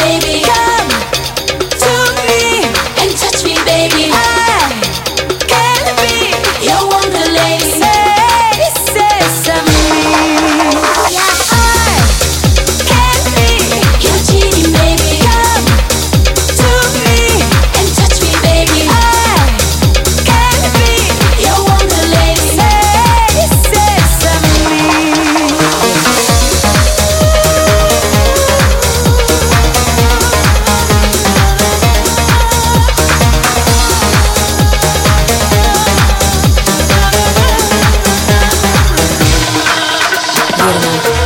baby. Burman.